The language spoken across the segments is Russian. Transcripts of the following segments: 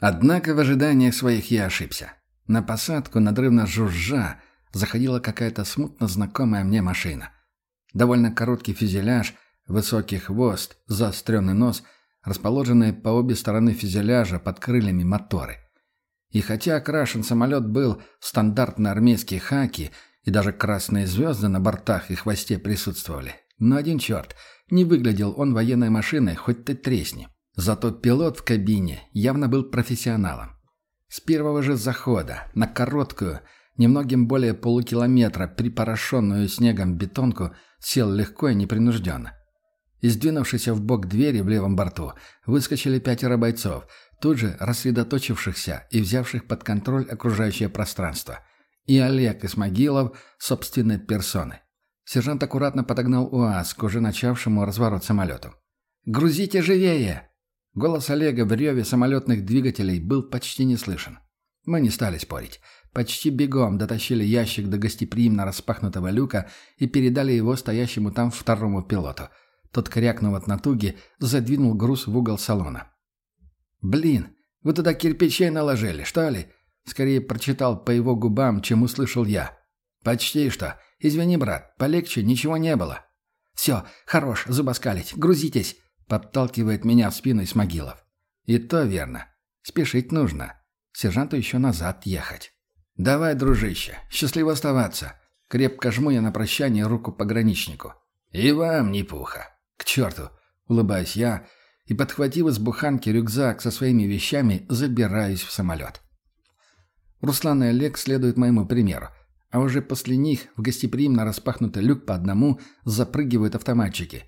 Однако в ожиданиях своих я ошибся. На посадку, надрывно жужжа, заходила какая-то смутно знакомая мне машина. Довольно короткий фюзеляж, высокий хвост, заостренный нос, расположенные по обе стороны фюзеляжа под крыльями моторы. И хотя окрашен самолет был в стандартно армейские хаки, и даже красные звезды на бортах и хвосте присутствовали, но один черт, не выглядел он военной машиной, хоть ты тресни. Зато пилот в кабине явно был профессионалом. С первого же захода, на короткую, немногим более полукилометра припорошенную снегом бетонку, сел легко и непринужденно. Из двинувшейся в бок двери в левом борту выскочили пятеро бойцов, тут же рассредоточившихся и взявших под контроль окружающее пространство. И Олег Исмагилов собственной персоной. Сержант аккуратно подогнал УАЗ к уже начавшему разворот самолету. «Грузите живее!» Голос Олега в реве самолетных двигателей был почти не слышен. Мы не стали спорить. Почти бегом дотащили ящик до гостеприимно распахнутого люка и передали его стоящему там второму пилоту. Тот, крякнув от натуги, задвинул груз в угол салона. «Блин, вы туда кирпичей наложили, что ли?» Скорее прочитал по его губам, чем услышал я. «Почти что. Извини, брат, полегче ничего не было». «Все, хорош, зубоскалить, грузитесь!» Подталкивает меня в спину Исмагилов. И то верно. Спешить нужно. Сержанту еще назад ехать. «Давай, дружище, счастливо оставаться!» Крепко жму я на прощание руку пограничнику. «И вам не пуха!» «К черту!» — улыбаюсь я, и, подхватив из буханки рюкзак со своими вещами, забираюсь в самолет. Руслан и Олег следуют моему примеру, а уже после них в гостеприимно распахнутый люк по одному запрыгивают автоматчики.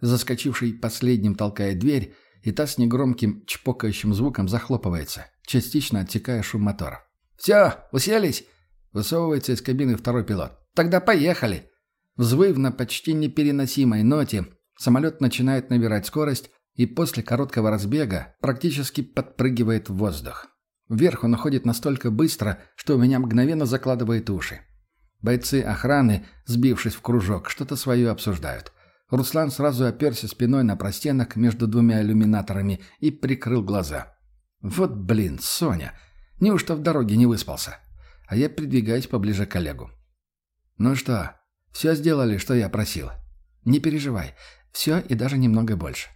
Заскочивший последним толкает дверь, и та с негромким чпокающим звуком захлопывается, частично отсекая шум моторов. «Все, уселись?» Высовывается из кабины второй пилот. «Тогда поехали!» Взвыв на почти непереносимой ноте, самолет начинает набирать скорость и после короткого разбега практически подпрыгивает в воздух. Вверх он уходит настолько быстро, что у меня мгновенно закладывает уши. Бойцы охраны, сбившись в кружок, что-то свое обсуждают. Руслан сразу оперся спиной на простенок между двумя иллюминаторами и прикрыл глаза. «Вот блин, Соня! Неужто в дороге не выспался?» А я придвигаюсь поближе к коллегу. «Ну что, все сделали, что я просил?» «Не переживай. Все и даже немного больше.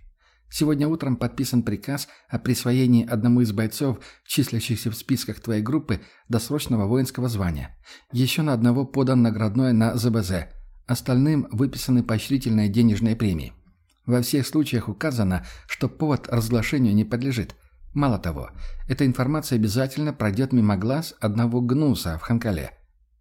Сегодня утром подписан приказ о присвоении одному из бойцов, числящихся в списках твоей группы, досрочного воинского звания. Еще на одного подан наградное на ЗБЗ – Остальным выписаны поощрительные денежные премии. Во всех случаях указано, что повод разглашению не подлежит. Мало того, эта информация обязательно пройдет мимо глаз одного гнуса в Ханкале.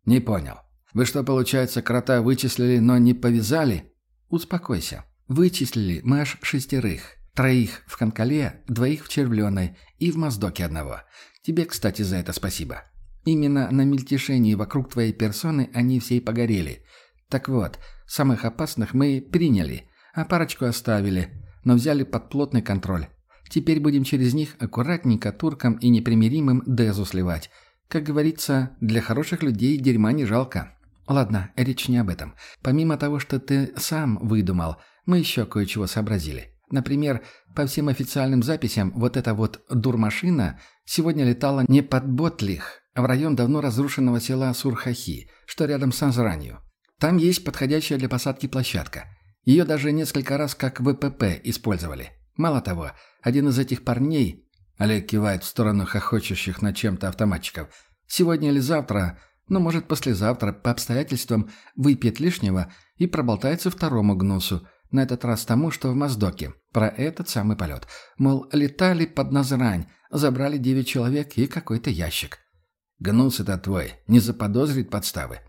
Не понял. Вы что, получается, крота вычислили, но не повязали? Успокойся. Вычислили мы аж шестерых. Троих в Ханкале, двоих в Червленой и в Моздоке одного. Тебе, кстати, за это спасибо. Именно на мельтешении вокруг твоей персоны они все и погорели. Так вот, самых опасных мы приняли, а парочку оставили, но взяли под плотный контроль. Теперь будем через них аккуратненько туркам и непримиримым Дезу сливать. Как говорится, для хороших людей дерьма не жалко. Ладно, речь не об этом. Помимо того, что ты сам выдумал, мы еще кое-чего сообразили. Например, по всем официальным записям, вот эта вот дурмашина сегодня летала не под Ботлих, а в район давно разрушенного села Сурхахи, что рядом с Азранью. Там есть подходящая для посадки площадка. Ее даже несколько раз как ВПП использовали. Мало того, один из этих парней, Олег кивает в сторону хохочущих над чем-то автоматчиков, сегодня или завтра, ну, может, послезавтра, по обстоятельствам, выпьет лишнего и проболтается второму гнусу, на этот раз тому, что в Моздоке, про этот самый полет. Мол, летали под Назрань, забрали девять человек и какой-то ящик. Гнус это твой, не заподозрит подставы.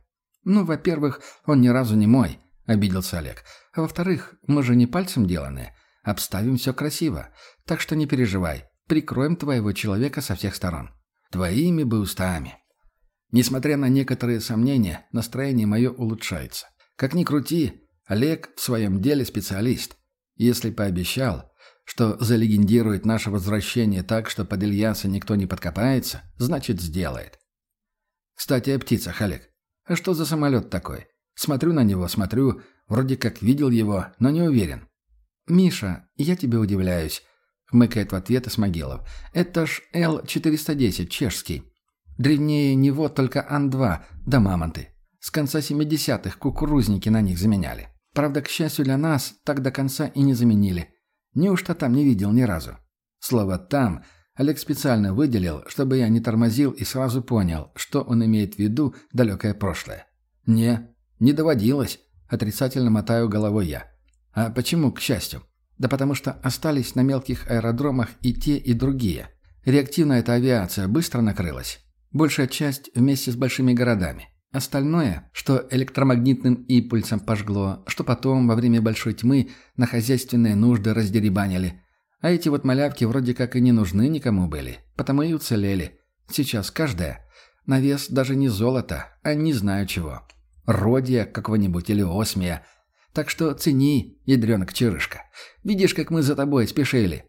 «Ну, во-первых, он ни разу не мой», — обиделся Олег. «А во-вторых, мы же не пальцем деланные. Обставим все красиво. Так что не переживай. Прикроем твоего человека со всех сторон. Твоими бы устами». Несмотря на некоторые сомнения, настроение мое улучшается. Как ни крути, Олег в своем деле специалист. Если пообещал, что залегендирует наше возвращение так, что под Ильяса никто не подкопается, значит сделает. Кстати, о птицах, Олег. А что за самолет такой? Смотрю на него, смотрю, вроде как видел его, но не уверен. «Миша, я тебе удивляюсь», — хмыкает в ответ Исмагилов. «Это ж Л-410, чешский. Древнее него только Ан-2, да мамонты. С конца 70-х кукурузники на них заменяли. Правда, к счастью для нас, так до конца и не заменили. Неужто там не видел ни разу? Слово «там» Олег специально выделил, чтобы я не тормозил и сразу понял, что он имеет в виду далекое прошлое. «Не, не доводилось», — отрицательно мотаю головой я. «А почему, к счастью?» «Да потому что остались на мелких аэродромах и те, и другие. Реактивная эта авиация быстро накрылась. Большая часть вместе с большими городами. Остальное, что электромагнитным импульсом пожгло, что потом, во время большой тьмы, на хозяйственные нужды раздеребанили. А эти вот малявки вроде как и не нужны никому были, потому и уцелели. Сейчас каждая. На вес даже не золото, а не знаю чего. Родия какого-нибудь или осмия. Так что цени, ядренок черышка. Видишь, как мы за тобой спешили.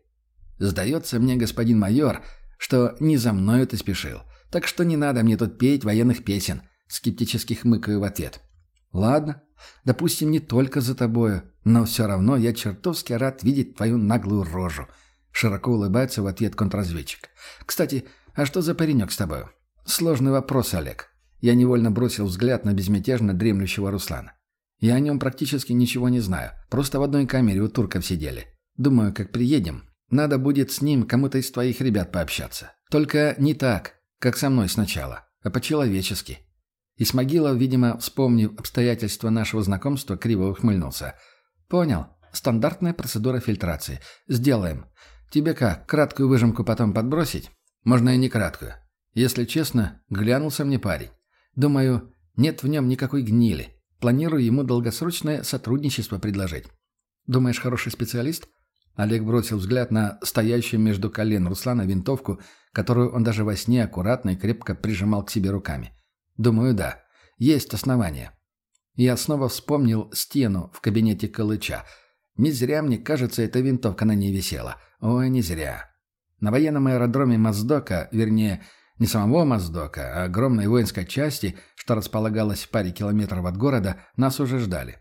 Сдается мне, господин майор, что не за мною ты спешил. Так что не надо мне тут петь военных песен. Скептически хмыкаю в ответ. «Ладно, допустим, не только за тобою, но все равно я чертовски рад видеть твою наглую рожу». Широко улыбается в ответ контрразведчик. «Кстати, а что за паренек с тобою?» «Сложный вопрос, Олег». Я невольно бросил взгляд на безмятежно дремлющего Руслана. Я о нем практически ничего не знаю. Просто в одной камере у турков сидели. Думаю, как приедем, надо будет с ним кому-то из твоих ребят пообщаться. Только не так, как со мной сначала, а по-человечески. Исмагилов, видимо, вспомнив обстоятельства нашего знакомства, криво ухмыльнулся. «Понял. Стандартная процедура фильтрации. Сделаем. Тебе как, краткую выжимку потом подбросить? Можно и не краткую. Если честно, глянулся мне парень. Думаю, нет в нем никакой гнили. Планирую ему долгосрочное сотрудничество предложить. Думаешь, хороший специалист?» Олег бросил взгляд на стоящую между колен Руслана винтовку, которую он даже во сне аккуратно и крепко прижимал к себе руками. Думаю, да. Есть основания. Я снова вспомнил стену в кабинете Калыча. Не зря, мне кажется, эта винтовка на ней висела. Ой, не зря. На военном аэродроме Моздока, вернее, не самого Моздока, а огромной воинской части, что располагалась в паре километров от города, нас уже ждали.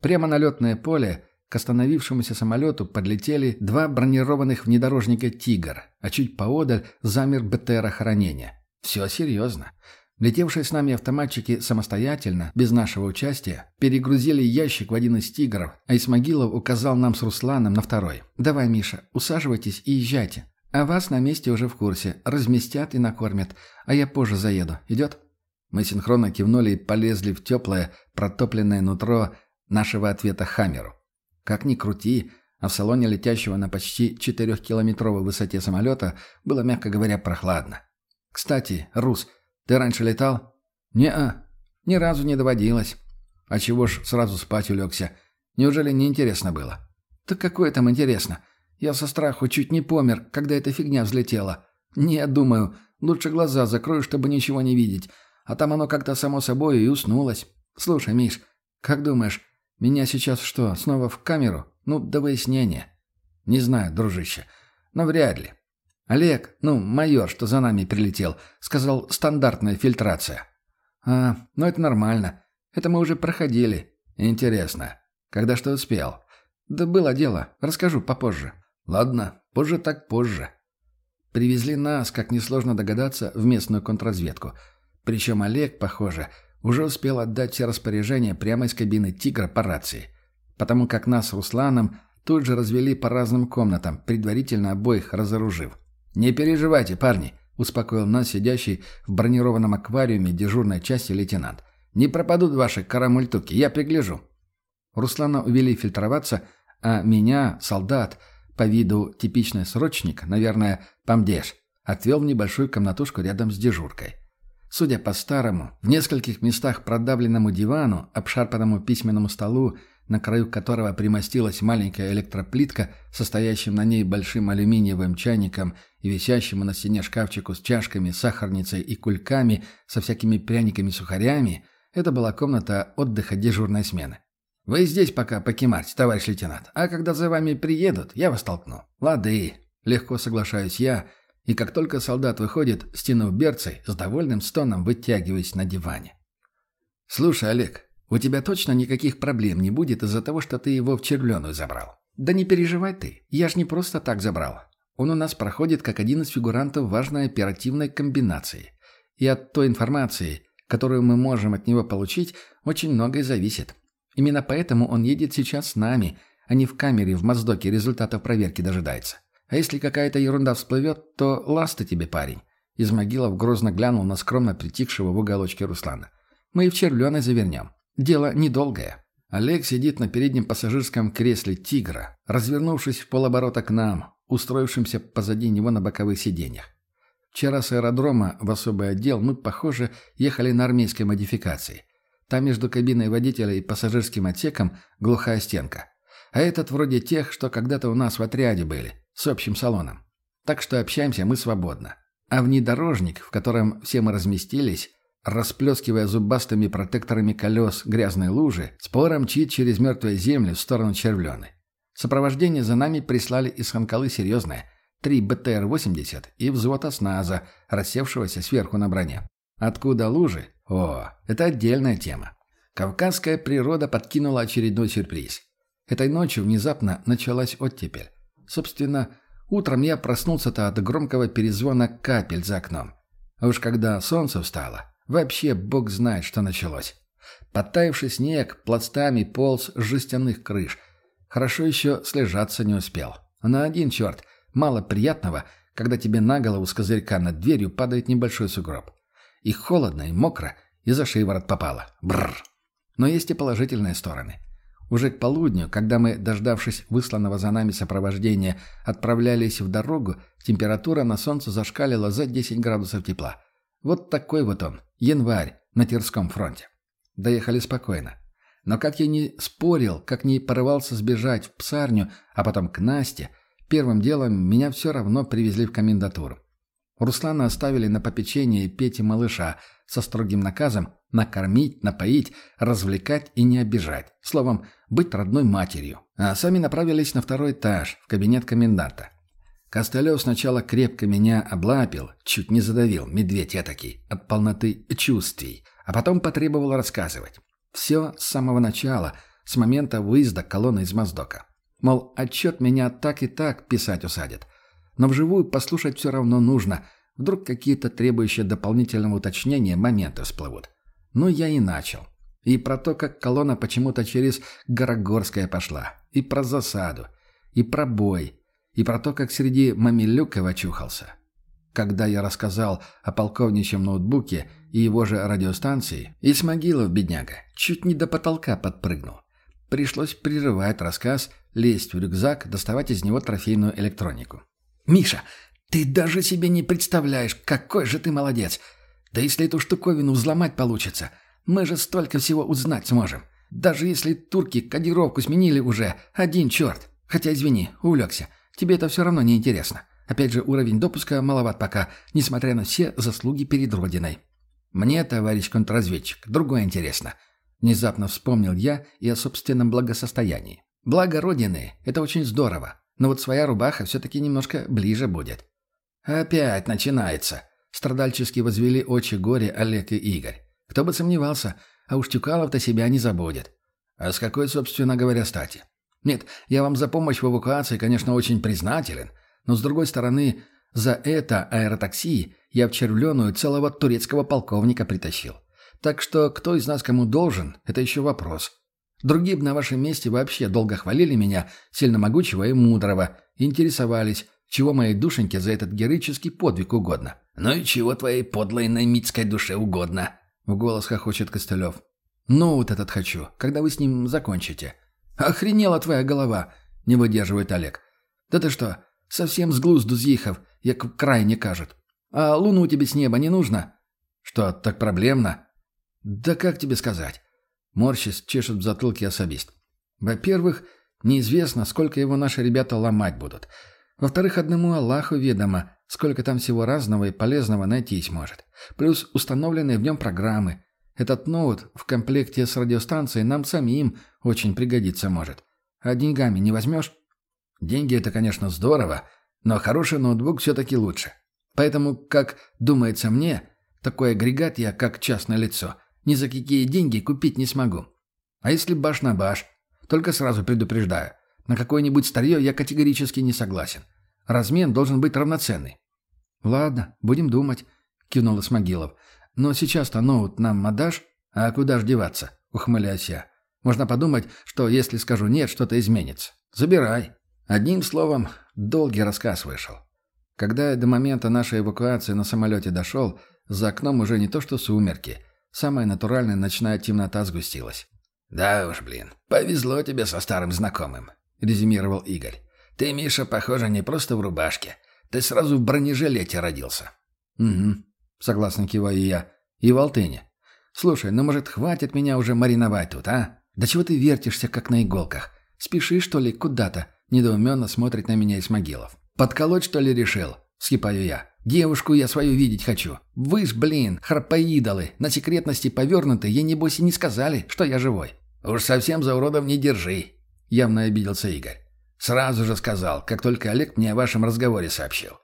Прямо на летное поле к остановившемуся самолету подлетели два бронированных внедорожника «Тигр», а чуть поодаль замер БТР охранения. Все серьезно. Летевшие с нами автоматчики самостоятельно, без нашего участия, перегрузили ящик в один из тигров, а Исмагилов указал нам с Русланом на второй. «Давай, Миша, усаживайтесь и езжайте. А вас на месте уже в курсе. Разместят и накормят. А я позже заеду. Идет?» Мы синхронно кивнули и полезли в теплое, протопленное нутро нашего ответа Хаммеру. Как ни крути, а в салоне летящего на почти четырехкилометровой высоте самолета было, мягко говоря, прохладно. «Кстати, Рус, ты раньше летал? Не-а. Ни разу не доводилось. А чего ж сразу спать улегся? Неужели не интересно было? Так какое там интересно? Я со страху чуть не помер, когда эта фигня взлетела. Не, думаю, лучше глаза закрою, чтобы ничего не видеть. А там оно как-то само собой и уснулось. Слушай, Миш, как думаешь, меня сейчас что, снова в камеру? Ну, до выяснения. Не знаю, дружище, но вряд ли. Олег, ну, майор, что за нами прилетел, сказал «стандартная фильтрация». А, ну это нормально. Это мы уже проходили. Интересно. Когда что успел? Да было дело. Расскажу попозже. Ладно, позже так позже. Привезли нас, как несложно догадаться, в местную контрразведку. Причем Олег, похоже, уже успел отдать все распоряжения прямо из кабины «Тигра» по рации. Потому как нас с Русланом тут же развели по разным комнатам, предварительно обоих разоружив. «Не переживайте, парни», — успокоил нас сидящий в бронированном аквариуме дежурной части лейтенант. «Не пропадут ваши карамультуки, я пригляжу». Руслана увели фильтроваться, а меня, солдат, по виду типичный срочник, наверное, помдеж, отвел в небольшую комнатушку рядом с дежуркой. Судя по старому, в нескольких местах продавленному дивану, обшарпанному письменному столу, на краю которого примостилась маленькая электроплитка, состоящим на ней большим алюминиевым чайником и висящему на стене шкафчику с чашками, сахарницей и кульками со всякими пряниками-сухарями, это была комната отдыха дежурной смены. «Вы здесь пока покемарьте, товарищ лейтенант, а когда за вами приедут, я вас толкну». «Лады», — легко соглашаюсь я, и как только солдат выходит, стянув берцей, с довольным стоном вытягиваясь на диване. «Слушай, Олег, у тебя точно никаких проблем не будет из-за того, что ты его в червленую забрал?» «Да не переживай ты, я ж не просто так забрал. Он у нас проходит как один из фигурантов важной оперативной комбинации. И от той информации, которую мы можем от него получить, очень многое зависит. Именно поэтому он едет сейчас с нами, а не в камере в Моздоке результатов проверки дожидается. А если какая-то ерунда всплывет, то ласты тебе, парень. Из могилов грозно глянул на скромно притихшего в уголочке Руслана. Мы и в червленой завернем. Дело недолгое. Олег сидит на переднем пассажирском кресле «Тигра», развернувшись в полоборота к нам, устроившимся позади него на боковых сиденьях. Вчера с аэродрома в особый отдел мы, похоже, ехали на армейской модификации. Там между кабиной водителя и пассажирским отсеком глухая стенка. А этот вроде тех, что когда-то у нас в отряде были, с общим салоном. Так что общаемся мы свободно. А внедорожник, в котором все мы разместились, расплескивая зубастыми протекторами колес грязной лужи, споро мчит через мертвую землю в сторону Червлены. Сопровождение за нами прислали из Ханкалы серьезное. Три БТР-80 и взвод осназа, рассевшегося сверху на броне. Откуда лужи? О, это отдельная тема. Кавказская природа подкинула очередной сюрприз. Этой ночью внезапно началась оттепель. Собственно, утром я проснулся-то от громкого перезвона капель за окном. А уж когда солнце встало, Вообще бог знает, что началось. Подтаявший снег пластами полз с жестяных крыш. Хорошо еще слежаться не успел. На один черт, мало приятного, когда тебе на голову с козырька над дверью падает небольшой сугроб. И холодно, и мокро, и за шиворот попало. Бррр. Но есть и положительные стороны. Уже к полудню, когда мы, дождавшись высланного за нами сопровождения, отправлялись в дорогу, температура на солнце зашкалила за 10 градусов тепла. Вот такой вот он, январь, на Тирском фронте. Доехали спокойно. Но как я не спорил, как не порывался сбежать в псарню, а потом к Насте, первым делом меня все равно привезли в комендатуру. Руслана оставили на попечение Пети малыша со строгим наказом накормить, напоить, развлекать и не обижать. Словом, быть родной матерью. А сами направились на второй этаж, в кабинет коменданта. Костылев сначала крепко меня облапил, чуть не задавил, медведь этакий, от полноты чувствий, а потом потребовал рассказывать. Все с самого начала, с момента выезда колонны из Моздока. Мол, отчет меня так и так писать усадят. Но вживую послушать все равно нужно, вдруг какие-то требующие дополнительного уточнения моменты всплывут. Ну, я и начал. И про то, как колонна почему-то через Горогорское пошла, и про засаду, и про бой, и про то, как среди мамилюков очухался. Когда я рассказал о полковничьем ноутбуке и его же радиостанции, Исмагилов, бедняга, чуть не до потолка подпрыгнул. Пришлось прерывать рассказ, лезть в рюкзак, доставать из него трофейную электронику. «Миша, ты даже себе не представляешь, какой же ты молодец! Да если эту штуковину взломать получится, мы же столько всего узнать сможем. Даже если турки кодировку сменили уже, один черт. Хотя, извини, увлекся. Тебе это все равно не интересно. Опять же, уровень допуска маловат пока, несмотря на все заслуги перед Родиной. Мне, товарищ контрразведчик, другое интересно. Внезапно вспомнил я и о собственном благосостоянии. Благо Родины – это очень здорово, но вот своя рубаха все-таки немножко ближе будет. Опять начинается. Страдальчески возвели очи горе Олег и Игорь. Кто бы сомневался, а уж Тюкалов-то себя не забудет. А с какой, собственно говоря, стати? Нет, я вам за помощь в эвакуации, конечно, очень признателен, но, с другой стороны, за это аэротакси я в Червленую целого турецкого полковника притащил. Так что кто из нас кому должен, это еще вопрос. Другие бы на вашем месте вообще долго хвалили меня, сильно могучего и мудрого, и интересовались, чего моей душеньке за этот героический подвиг угодно. «Ну и чего твоей подлой наймитской душе угодно?» — в голос хохочет Костылев. «Ну вот этот хочу, когда вы с ним закончите». «Охренела твоя голова!» — не выдерживает Олег. «Да ты что, совсем с глузду з'їхав, як край не кажет. А луну тебе с неба не нужно?» «Что, так проблемно?» «Да как тебе сказать?» Морщис чешет в затылке особист. «Во-первых, неизвестно, сколько его наши ребята ломать будут. Во-вторых, одному Аллаху ведомо, сколько там всего разного и полезного найтись может. Плюс установленные в нем программы. Этот ноут в комплекте с радиостанцией нам самим очень пригодиться может. А деньгами не возьмешь? Деньги – это, конечно, здорово, но хороший ноутбук все-таки лучше. Поэтому, как думается мне, такой агрегат я, как частное лицо, ни за какие деньги купить не смогу. А если баш на баш? Только сразу предупреждаю. На какое-нибудь старье я категорически не согласен. Размен должен быть равноценный». «Ладно, будем думать», — кивнул Исмагилов. «Но сейчас-то ноут нам отдашь? А куда ж деваться?» — ухмыляюсь я. «Можно подумать, что если скажу «нет», что-то изменится. Забирай». Одним словом, долгий рассказ вышел. Когда я до момента нашей эвакуации на самолете дошел, за окном уже не то что сумерки, самая натуральная ночная темнота сгустилась. «Да уж, блин, повезло тебе со старым знакомым», — резюмировал Игорь. «Ты, Миша, похоже, не просто в рубашке. Ты сразу в бронежилете родился». «Угу», — согласно киваю я. «И в Алтыне. Слушай, ну, может, хватит меня уже мариновать тут, а? Да чего ты вертишься, как на иголках? Спеши, что ли, куда-то?» — недоуменно смотрит на меня Исмагилов. «Подколоть, что ли, решил?» — скипаю я. «Девушку я свою видеть хочу. Вы ж, блин, харпоидолы, на секретности повернуты, ей, небось, и не сказали, что я живой». «Уж совсем за уродов не держи», — явно обиделся Игорь. «Сразу же сказал, как только Олег мне о вашем разговоре сообщил.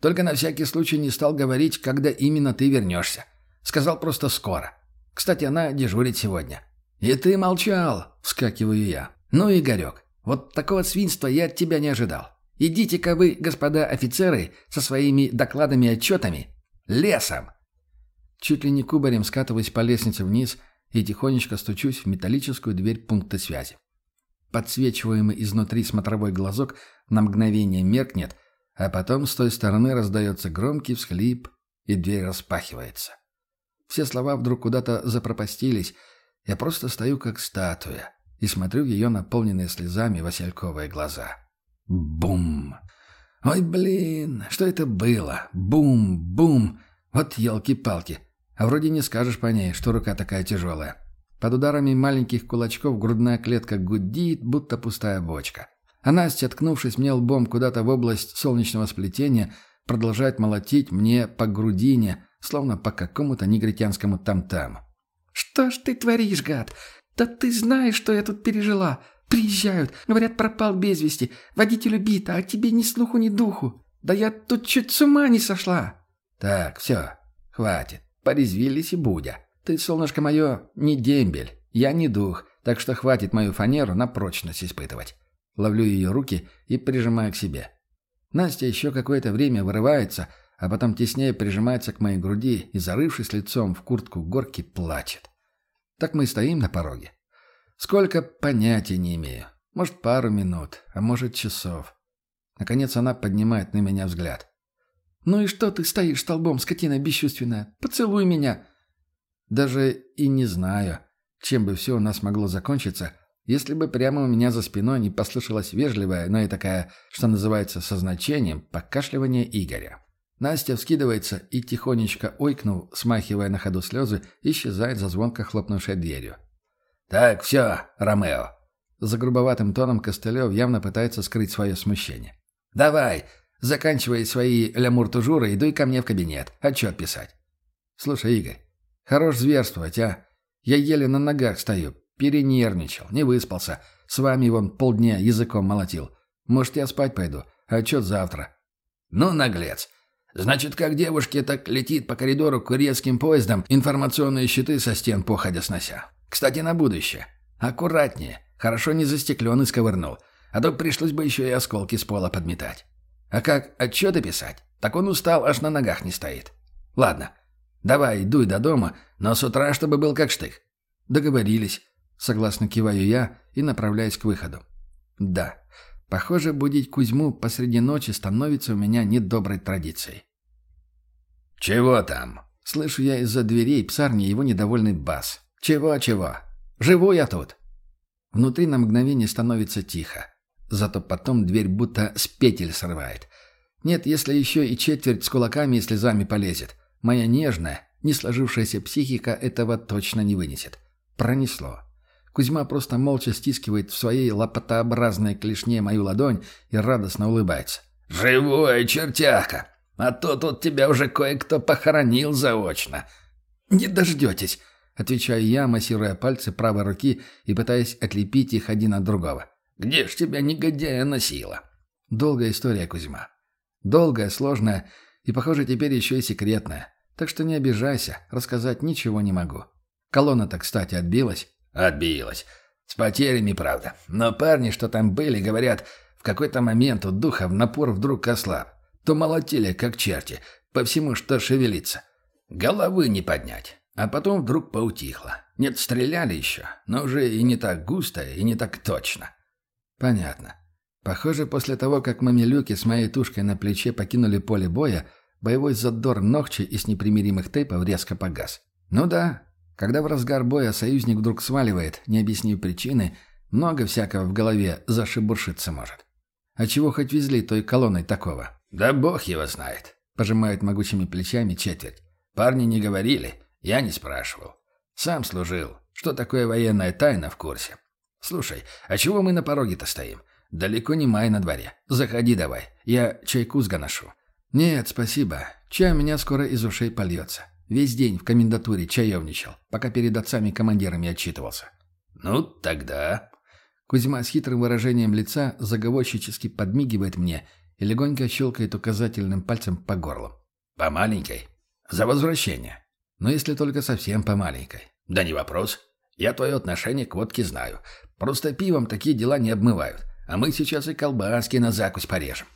Только на всякий случай не стал говорить, когда именно ты вернешься. Сказал просто скоро. Кстати, она дежурит сегодня». «И ты молчал», — вскакиваю я. «Ну, Игорек, вот такого свинства я от тебя не ожидал. Идите-ка вы, господа офицеры, со своими докладами и отчетами. Лесом!» Чуть ли не кубарем скатываясь по лестнице вниз и тихонечко стучусь в металлическую дверь пункта связи. Подсвечиваемый изнутри смотровой глазок на мгновение меркнет, а потом с той стороны раздается громкий всхлип, и дверь распахивается. Все слова вдруг куда-то запропастились, я просто стою как статуя и смотрю в ее наполненные слезами васильковые глаза. Бум! Ой, блин, что это было? Бум-бум! Вот елки-палки. А вроде не скажешь по ней, что рука такая тяжелая. Под ударами маленьких кулачков грудная клетка гудит, будто пустая бочка. А Настя, ткнувшись мне лбом куда-то в область солнечного сплетения, продолжает молотить мне по грудине, словно по какому-то негритянскому там-таму. «Что ж ты творишь, гад? «Да ты знаешь, что я тут пережила. Приезжают, говорят, пропал без вести. Водитель убит, а тебе ни слуху, ни духу. Да я тут чуть с ума не сошла». «Так, все, хватит. Порезвились и будя. Ты, солнышко мое, не дембель. Я не дух, так что хватит мою фанеру на прочность испытывать». Ловлю ее руки и прижимаю к себе. Настя еще какое-то время вырывается, а потом теснее прижимается к моей груди и, зарывшись лицом в куртку горки, плачет. Так мы стоим на пороге. Сколько, понятия не имею. Может, пару минут, а может, часов. Наконец она поднимает на меня взгляд. «Ну и что ты стоишь столбом, скотина бесчувственная? Поцелуй меня!» Даже и не знаю, чем бы все у нас могло закончиться, если бы прямо у меня за спиной не послышалась вежливая, но и такая, что называется, со значением, покашливание Игоря. Настя вскидывается и, тихонечко ойкнув, смахивая на ходу слезы, исчезает за звонко хлопнувшей дверью. «Так, все, Ромео!» За грубоватым тоном Костылев явно пытается скрыть свое смущение. «Давай, заканчивай свои лямур-тужуры и дуй ко мне в кабинет. Отчет писать». «Слушай, Игорь, хорош зверствовать, а? Я еле на ногах стою, перенервничал, не выспался. С вами вон полдня языком молотил. Может, я спать пойду, отчет завтра». «Ну, наглец!» Значит, как девушке, так летит по коридору курьерским поездом информационные щиты со стен походя снося. Кстати, на будущее. Аккуратнее. Хорошо не застеклен и сковырнул. А то пришлось бы еще и осколки с пола подметать. А как отчеты писать? Так он устал, аж на ногах не стоит. Ладно, давай, дуй до дома, но с утра, чтобы был как штык. Договорились. Согласно киваю я и направляюсь к выходу. Да, Похоже, будить Кузьму посреди ночи становится у меня недоброй традицией. «Чего там?» Слышу я из-за дверей псарни его недовольный бас. «Чего-чего? Живу я тут!» Внутри на мгновение становится тихо. Зато потом дверь будто с петель срывает. Нет, если еще и четверть с кулаками и слезами полезет. Моя нежная, не сложившаяся психика этого точно не вынесет. Пронесло. Кузьма просто молча стискивает в своей лопатообразной клешне мою ладонь и радостно улыбается. «Живой чертяка! А то тут тебя уже кое-кто похоронил заочно!» «Не дождетесь!» — отвечаю я, массируя пальцы правой руки и пытаясь отлепить их один от другого. «Где ж тебя негодяя носила?» Долгая история, Кузьма. Долгая, сложная и, похоже, теперь еще и секретная. Так что не обижайся, рассказать ничего не могу. Колонна-то, кстати, отбилась. Отбилась. С потерями, правда. Но парни, что там были, говорят, В какой-то момент у духов напор вдруг ослаб. То молотили, как черти, по всему, что шевелится. Головы не поднять. А потом вдруг поутихло. Нет, стреляли еще, но уже и не так густо, и не так точно. Понятно. Похоже, после того, как мамилюки с моей тушкой на плече покинули поле боя, боевой задор Нохчи из непримиримых тейпов резко погас. Ну да, когда в разгар боя союзник вдруг сваливает, не объяснив причины, много всякого в голове зашибуршиться может. А чего хоть везли той колонной такого? «Да бог его знает», — пожимает могучими плечами четверть. «Парни не говорили, я не спрашивал. Сам служил. Что такое военная тайна в курсе? Слушай, а чего мы на пороге-то стоим? Далеко не май на дворе. Заходи давай, я чайку сгоношу». «Нет, спасибо. Чай у меня скоро из ушей польется. Весь день в комендатуре чаевничал, пока перед отцами-командирами отчитывался». «Ну, тогда...» Кузьма с хитрым выражением лица заговорщически подмигивает мне и легонько щелкает указательным пальцем по горлу. «По маленькой. За возвращение. Но если только совсем по маленькой». «Да не вопрос. Я твое отношение к водке знаю. Просто пивом такие дела не обмывают. А мы сейчас и колбаски на закусь порежем».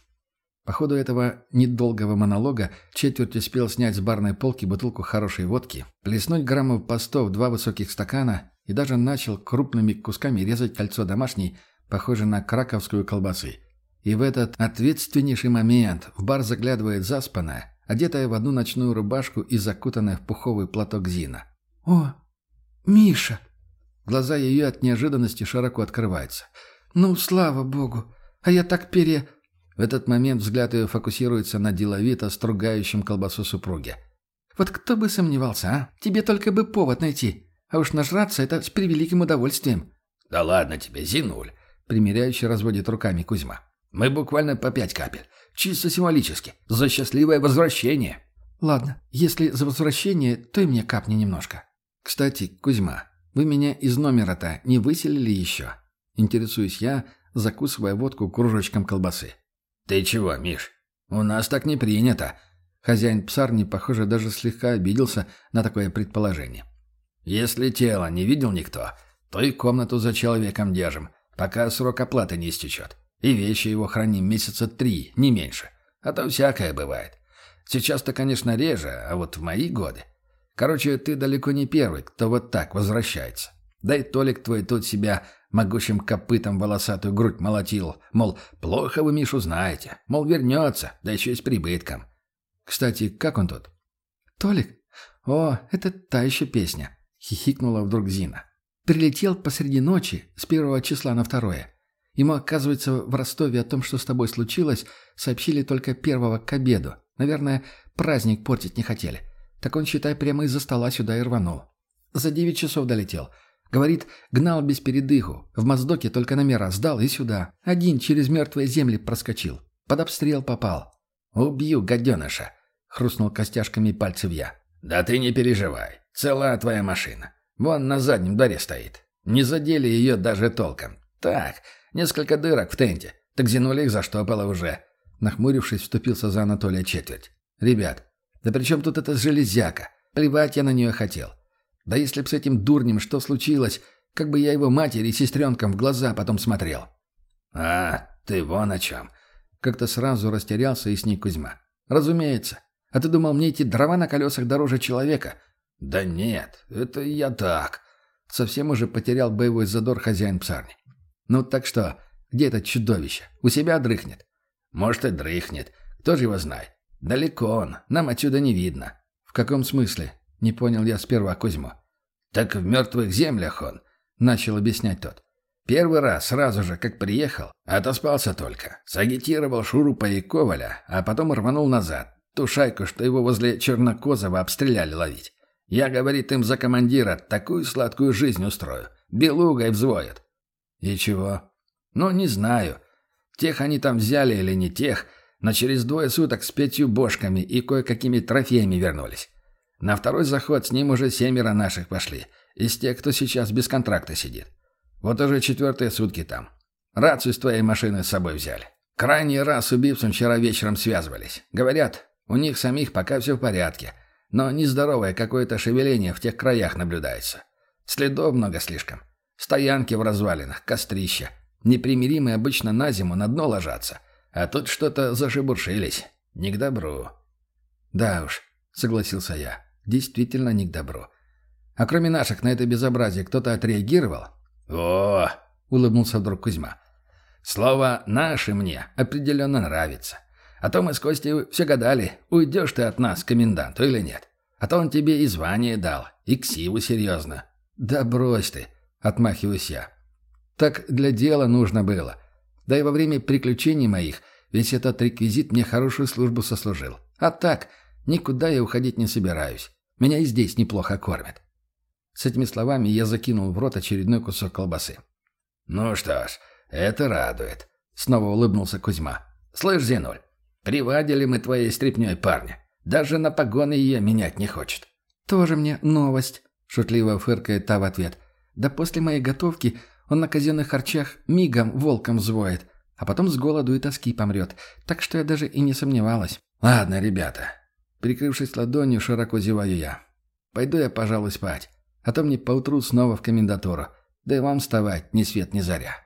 По ходу этого недолгого монолога четверть успел снять с барной полки бутылку хорошей водки, плеснуть граммов по сто в два высоких стакана и даже начал крупными кусками резать кольцо домашней, похожее на краковскую колбасы. И в этот ответственнейший момент в бар заглядывает заспанная, одетая в одну ночную рубашку и закутанная в пуховый платок Зина. «О, Миша!» Глаза ее от неожиданности широко открываются. «Ну, слава богу! А я так пере...» В этот момент взгляд ее фокусируется на деловито стругающем колбасу супруге. «Вот кто бы сомневался, а? Тебе только бы повод найти. А уж нажраться — это с превеликим удовольствием». «Да ладно тебе, Зинуль!» — примиряюще разводит руками Кузьма. «Мы буквально по пять капель. Чисто символически. За счастливое возвращение». «Ладно, если за возвращение, то и мне капни немножко». «Кстати, Кузьма, вы меня из номера-то не выселили еще?» Интересуюсь я, закусывая водку кружочком колбасы. «Ты чего, Миш? У нас так не принято». Хозяин псарни, похоже, даже слегка обиделся на такое предположение. «Если тело не видел никто, то и комнату за человеком держим, пока срок оплаты не истечет. И вещи его храним месяца три, не меньше. А то всякое бывает. Сейчас-то, конечно, реже, а вот в мои годы. Короче, ты далеко не первый, кто вот так возвращается. Да и Толик твой тут себя могучим копытом волосатую грудь молотил, мол, плохо вы Мишу знаете, мол, вернется, да еще и с прибытком. Кстати, как он тут? Толик? О, это та еще песня, хихикнула вдруг Зина. Прилетел посреди ночи с первого числа на второе. Ему, оказывается, в Ростове о том, что с тобой случилось, сообщили только первого к обеду. Наверное, праздник портить не хотели. Так он, считай, прямо из-за стола сюда и рванул. За девять часов долетел. Говорит, гнал без передыху. В Моздоке только номера сдал и сюда. Один через мертвые земли проскочил. Под обстрел попал. «Убью, гаденыша!» — хрустнул костяшками пальцев я. «Да ты не переживай. Цела твоя машина. Вон на заднем дворе стоит. Не задели ее даже толком. Так, несколько дырок в тенте. Так зинули их заштопало уже». Нахмурившись, вступился за Анатолия четверть. «Ребят, да при чем тут эта железяка? Плевать я на нее хотел. Да если б с этим дурнем что случилось, как бы я его матери и сестренкам в глаза потом смотрел. «А, ты вон о чем!» Как-то сразу растерялся и сник Кузьма. «Разумеется. А ты думал, мне эти дрова на колесах дороже человека?» «Да нет, это я так». Совсем уже потерял боевой задор хозяин псарни. «Ну так что, где это чудовище? У себя дрыхнет?» «Может, и дрыхнет. Кто же его знает? Далеко он. Нам отсюда не видно». «В каком смысле?» Не понял я сперва Кузьму. «Так в мертвых землях он», — начал объяснять тот. «Первый раз, сразу же, как приехал, отоспался только. Сагитировал Шурупа и а потом рванул назад. Ту шайку, что его возле Чернокозова обстреляли ловить. Я, говорит, им за командира такую сладкую жизнь устрою. Белугой взвоят». «И чего?» «Ну, не знаю. Тех они там взяли или не тех, но через двое суток с пятью бошками и кое-какими трофеями вернулись. На второй заход с ним уже семеро наших пошли, из тех, кто сейчас без контракта сидит. Вот уже четвертые сутки там. Рацию с твоей машины с собой взяли. Крайний раз с вчера вечером связывались. Говорят, у них самих пока все в порядке, но нездоровое какое-то шевеление в тех краях наблюдается. Следов много слишком. Стоянки в развалинах, кострища. Непримиримые обычно на зиму на дно ложатся. А тут что-то зашебуршились. Не к добру». «Да уж», — согласился я. «Действительно не к добру. А кроме наших на это безобразие кто-то отреагировал?» «О!» — улыбнулся вдруг Кузьма. «Слово «наши» мне определенно нравится. А то мы с Костей все гадали, уйдешь ты от нас, коменданту, или нет. А то он тебе и звание дал, и ксиву серьезно». «Да брось ты», — отмахиваюсь я. «Так для дела нужно было. Да и во время приключений моих весь этот реквизит мне хорошую службу сослужил. А так, никуда я уходить не собираюсь. Меня и здесь неплохо кормят». С этими словами я закинул в рот очередной кусок колбасы. «Ну что ж, это радует», — снова улыбнулся Кузьма. «Слышь, Зинуль, привадили мы твоей стряпнёй парня. Даже на погоны ее менять не хочет». «Тоже мне новость», — шутливо фыркает та в ответ. «Да после моей готовки он на казенных харчах мигом волком взвоет, а потом с голоду и тоски помрет, так что я даже и не сомневалась». «Ладно, ребята». Прикрывшись ладонью, широко зеваю я. «Пойду я, пожалуй, спать, а то мне поутру снова в комендатуру, да и вам вставать ни свет ни заря».